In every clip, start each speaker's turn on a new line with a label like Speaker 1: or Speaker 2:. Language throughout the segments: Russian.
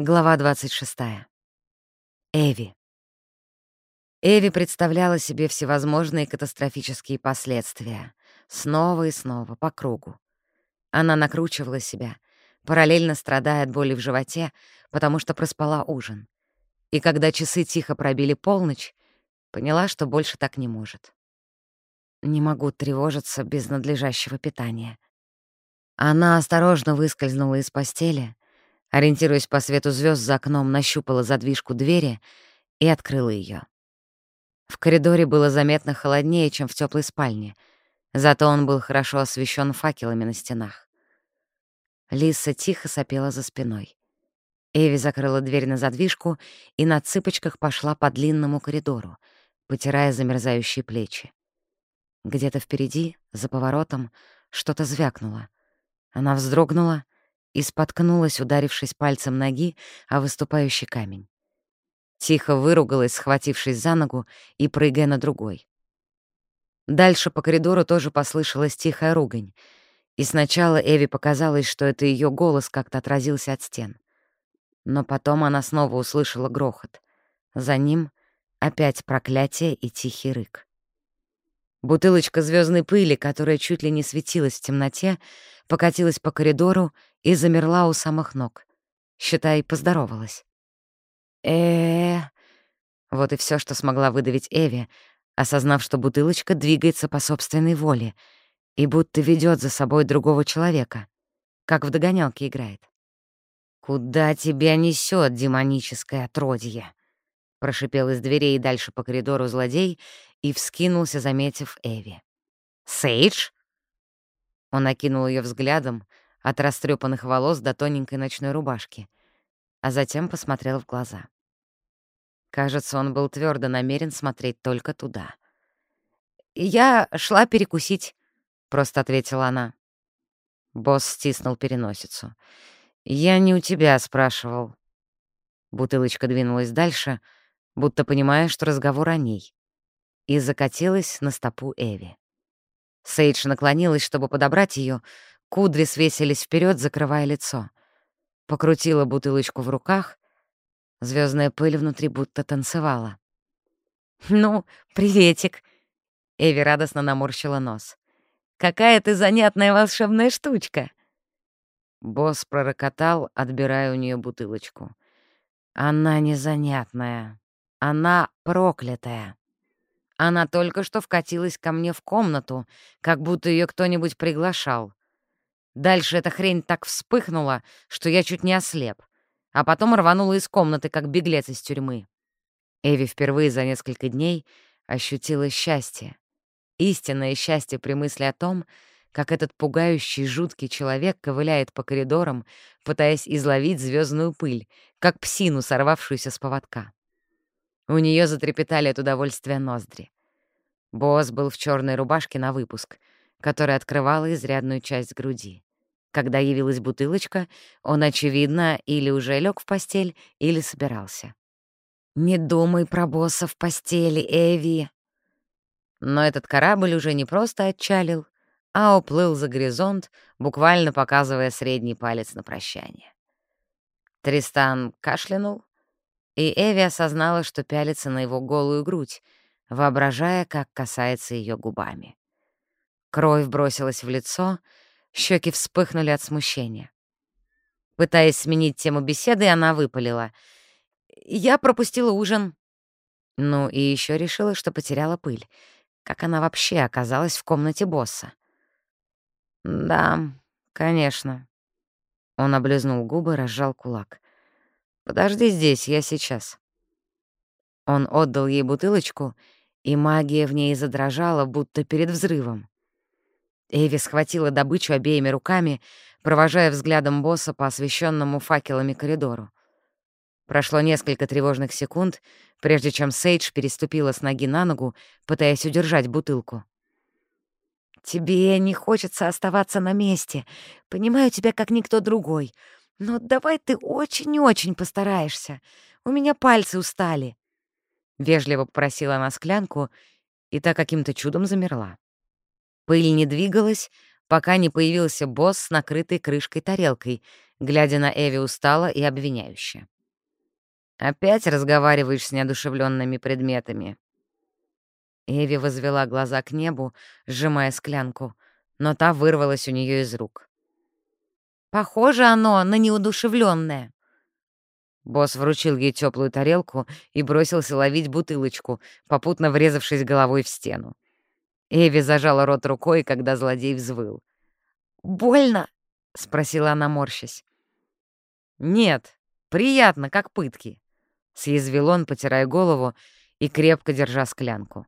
Speaker 1: Глава 26. Эви. Эви представляла себе всевозможные катастрофические последствия. Снова и снова, по кругу. Она накручивала себя, параллельно страдая от боли в животе, потому что проспала ужин. И когда часы тихо пробили полночь, поняла, что больше так не может. Не могу тревожиться без надлежащего питания. Она осторожно выскользнула из постели — Ориентируясь по свету звезд за окном, нащупала задвижку двери и открыла ее. В коридоре было заметно холоднее, чем в теплой спальне, зато он был хорошо освещен факелами на стенах. Лиса тихо сопела за спиной. Эви закрыла дверь на задвижку и на цыпочках пошла по длинному коридору, потирая замерзающие плечи. Где-то впереди, за поворотом, что-то звякнуло. Она вздрогнула и споткнулась, ударившись пальцем ноги о выступающий камень. Тихо выругалась, схватившись за ногу и прыгая на другой. Дальше по коридору тоже послышалась тихая ругань, и сначала Эви показалось, что это ее голос как-то отразился от стен. Но потом она снова услышала грохот. За ним опять проклятие и тихий рык. Бутылочка звездной пыли, которая чуть ли не светилась в темноте, покатилась по коридору и замерла у самых ног. Считай, поздоровалась. э Вот и все, что смогла выдавить Эви, осознав, что бутылочка двигается по собственной воле и будто ведет за собой другого человека, как в догонялке играет. «Куда тебя несет демоническое отродье?» Прошипел из дверей дальше по коридору злодей и вскинулся, заметив Эви. «Сейдж?» Он окинул ее взглядом, от растрепанных волос до тоненькой ночной рубашки, а затем посмотрел в глаза. Кажется, он был твердо намерен смотреть только туда. «Я шла перекусить», — просто ответила она. Босс стиснул переносицу. «Я не у тебя спрашивал». Бутылочка двинулась дальше, будто понимая, что разговор о ней, и закатилась на стопу Эви. Сейдж наклонилась, чтобы подобрать ее, Кудри свесились вперед, закрывая лицо. Покрутила бутылочку в руках. Звездная пыль внутри будто танцевала. «Ну, приветик!» Эви радостно наморщила нос. «Какая ты занятная волшебная штучка!» Босс пророкотал, отбирая у нее бутылочку. «Она незанятная. Она проклятая. Она только что вкатилась ко мне в комнату, как будто ее кто-нибудь приглашал. Дальше эта хрень так вспыхнула, что я чуть не ослеп, а потом рванула из комнаты, как беглец из тюрьмы. Эви впервые за несколько дней ощутила счастье. Истинное счастье при мысли о том, как этот пугающий, жуткий человек ковыляет по коридорам, пытаясь изловить звездную пыль, как псину, сорвавшуюся с поводка. У нее затрепетали от удовольствия ноздри. Босс был в черной рубашке на выпуск, которая открывала изрядную часть груди. Когда явилась бутылочка, он, очевидно, или уже лег в постель, или собирался. «Не думай про босса в постели, Эви!» Но этот корабль уже не просто отчалил, а уплыл за горизонт, буквально показывая средний палец на прощание. Тристан кашлянул, и Эви осознала, что пялится на его голую грудь, воображая, как касается ее губами. Кровь бросилась в лицо — Щеки вспыхнули от смущения. Пытаясь сменить тему беседы, она выпалила. «Я пропустила ужин». Ну и еще решила, что потеряла пыль. Как она вообще оказалась в комнате босса? «Да, конечно». Он облизнул губы, разжал кулак. «Подожди здесь, я сейчас». Он отдал ей бутылочку, и магия в ней задрожала, будто перед взрывом. Эви схватила добычу обеими руками, провожая взглядом босса по освещенному факелами коридору. Прошло несколько тревожных секунд, прежде чем Сейдж переступила с ноги на ногу, пытаясь удержать бутылку. «Тебе не хочется оставаться на месте. Понимаю тебя как никто другой. Но давай ты очень-очень постараешься. У меня пальцы устали». Вежливо попросила она склянку, и та каким-то чудом замерла. Пыль не двигалась, пока не появился босс с накрытой крышкой тарелкой, глядя на Эви устало и обвиняюще. «Опять разговариваешь с неодушевленными предметами?» Эви возвела глаза к небу, сжимая склянку, но та вырвалась у нее из рук. «Похоже оно на неудушевленное. Босс вручил ей теплую тарелку и бросился ловить бутылочку, попутно врезавшись головой в стену. Эви зажала рот рукой, когда злодей взвыл. «Больно?» — спросила она, морщась. «Нет, приятно, как пытки», — съязвил он, потирая голову и крепко держа склянку.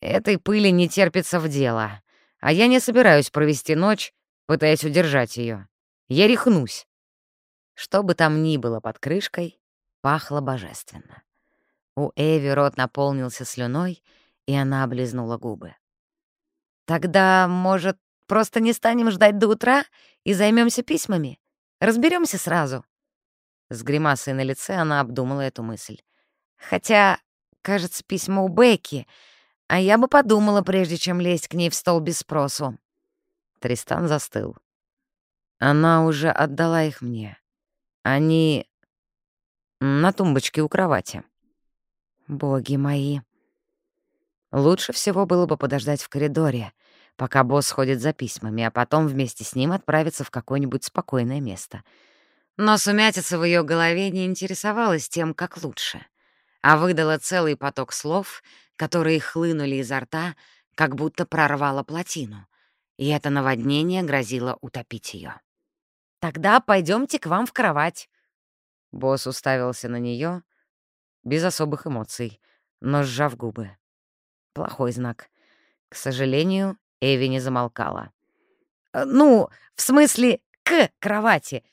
Speaker 1: «Этой пыли не терпится в дело, а я не собираюсь провести ночь, пытаясь удержать ее. Я рехнусь». Что бы там ни было под крышкой, пахло божественно. У Эви рот наполнился слюной, и она облизнула губы. «Тогда, может, просто не станем ждать до утра и займемся письмами? Разберемся сразу?» С гримасой на лице она обдумала эту мысль. «Хотя, кажется, письма у Бекки, а я бы подумала, прежде чем лезть к ней в стол без спросу». Тристан застыл. «Она уже отдала их мне. Они на тумбочке у кровати. Боги мои. Лучше всего было бы подождать в коридоре, пока босс ходит за письмами, а потом вместе с ним отправиться в какое-нибудь спокойное место. Но сумятица в ее голове не интересовалась тем, как лучше, а выдала целый поток слов, которые хлынули изо рта, как будто прорвало плотину, и это наводнение грозило утопить ее. «Тогда пойдемте к вам в кровать». Босс уставился на нее без особых эмоций, но сжав губы. Плохой знак. К сожалению, Эви не замолкала. «Э, «Ну, в смысле, к кровати.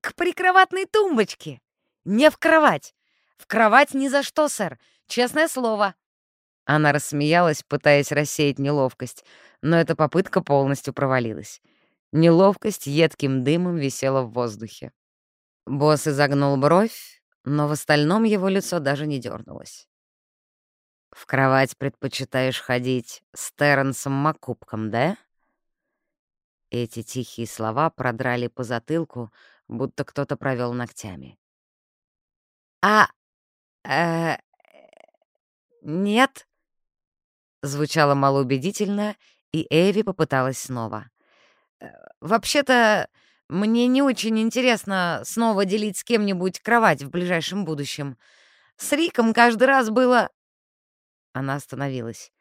Speaker 1: К прикроватной тумбочке. Не в кровать. В кровать ни за что, сэр. Честное слово». Она рассмеялась, пытаясь рассеять неловкость, но эта попытка полностью провалилась. Неловкость едким дымом висела в воздухе. Босс изогнул бровь, но в остальном его лицо даже не дернулось. «В кровать предпочитаешь ходить с Терренсом Маккубком, да?» Эти тихие слова продрали по затылку, будто кто-то провел ногтями. «А... э... нет?» Звучало малоубедительно, и Эви попыталась снова. Э, вообще-то, мне не очень интересно снова делить с кем-нибудь кровать в ближайшем будущем. С Риком каждый раз было...» Она остановилась.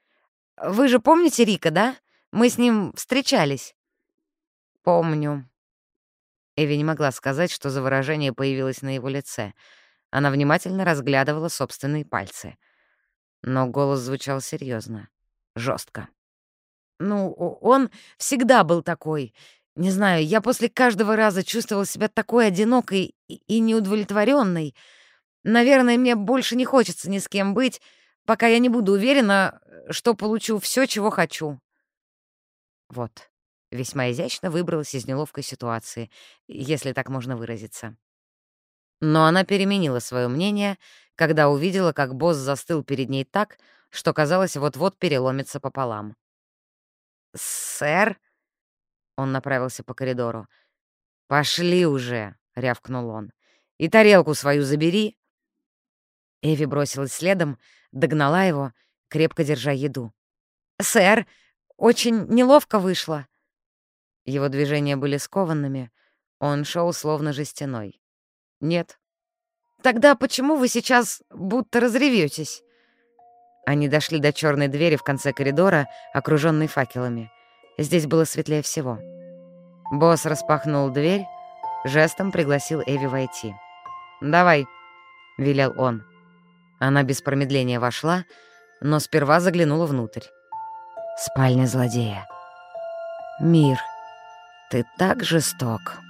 Speaker 1: «Вы же помните Рика, да? Мы с ним встречались». «Помню». Эви не могла сказать, что за выражение появилось на его лице. Она внимательно разглядывала собственные пальцы. Но голос звучал серьезно, жестко. Ну, он всегда был такой. Не знаю, я после каждого раза чувствовал себя такой одинокой и неудовлетворенной. Наверное, мне больше не хочется ни с кем быть, пока я не буду уверена, что получу все, чего хочу. Вот, весьма изящно выбралась из неловкой ситуации, если так можно выразиться. Но она переменила свое мнение, когда увидела, как босс застыл перед ней так, что казалось, вот-вот переломится пополам. «Сэр?» Он направился по коридору. «Пошли уже!» — рявкнул он. «И тарелку свою забери!» Эви бросилась следом, догнала его, крепко держа еду. «Сэр, очень неловко вышло!» Его движения были скованными, он шел словно жестяной. «Нет». «Тогда почему вы сейчас будто разреветесь?» Они дошли до черной двери в конце коридора, окруженной факелами. Здесь было светлее всего. Босс распахнул дверь, жестом пригласил Эви войти. «Давай», — велел он. Она без промедления вошла, но сперва заглянула внутрь. Спальня злодея. «Мир, ты так жесток».